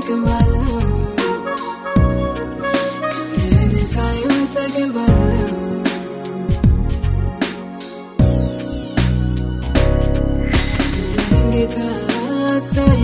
እጠግባለሁ። ለነሳዩ እጠግባለሁ ሳይ